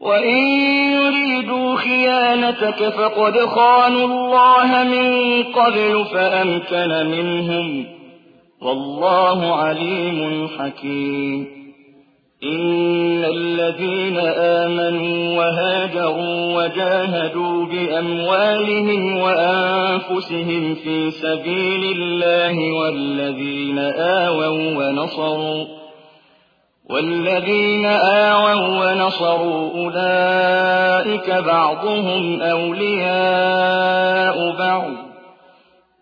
وإن يريدوا خيانتك فقد خانوا الله من قبل فأمكن منهم. والله عليم حكيم. إن الذين آمنوا وهاجروا وجاهدوا بأموالهم وأنفسهم في سبيل الله والذين آووا ونصروا والذين آووا ونصروا أولئك بعضهم أولياء بعض.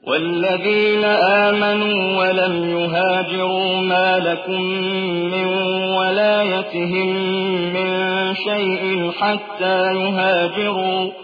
والذين آمنوا ولم يهاجروا ما لكم من ولايتهم من شيء حتى يهاجروا.